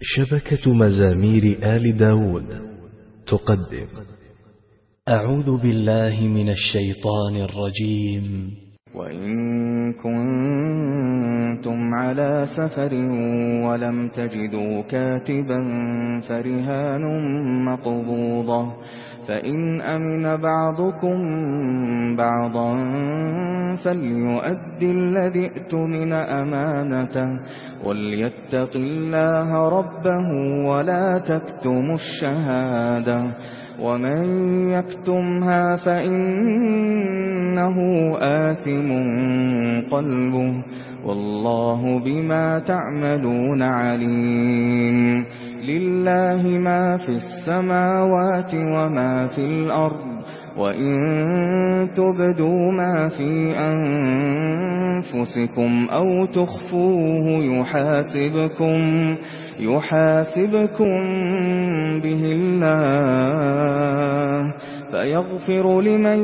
شبكة مزامير آل داود. تقدم. أعوذ بالله من الشيطان الرجيم. وإن كنتم على سفر ولم تجدوا كاتبا فرهان مقبوضة. فإن أمن بعضكم بعضا فليؤدي الذي اؤتمن أمانته وليتق الله ربه ولا تكتم الشهادة ومن يكتمها فإنه آثم قلبه والله بما تعملون عليم. لله ما في السماوات وما في الأرض وَإِن تُبْدُوا مَا فِي أَنفُسِكُمْ أَوْ تُخْفُوهُ يُحَاسِبْكُم يُحَاسِبْكُم بِهِ اللَّهُ فَيَغْفِرُ لِمَن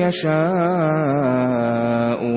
يَشَاءُ.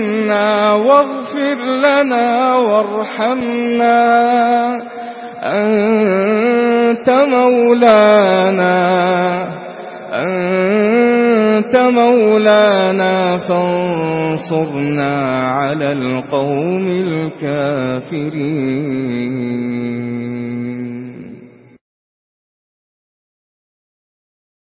عنا واغفر لنا وارحمنا. أنت مولانا. أنت مولانا فانصرنا على القوم الكافرين.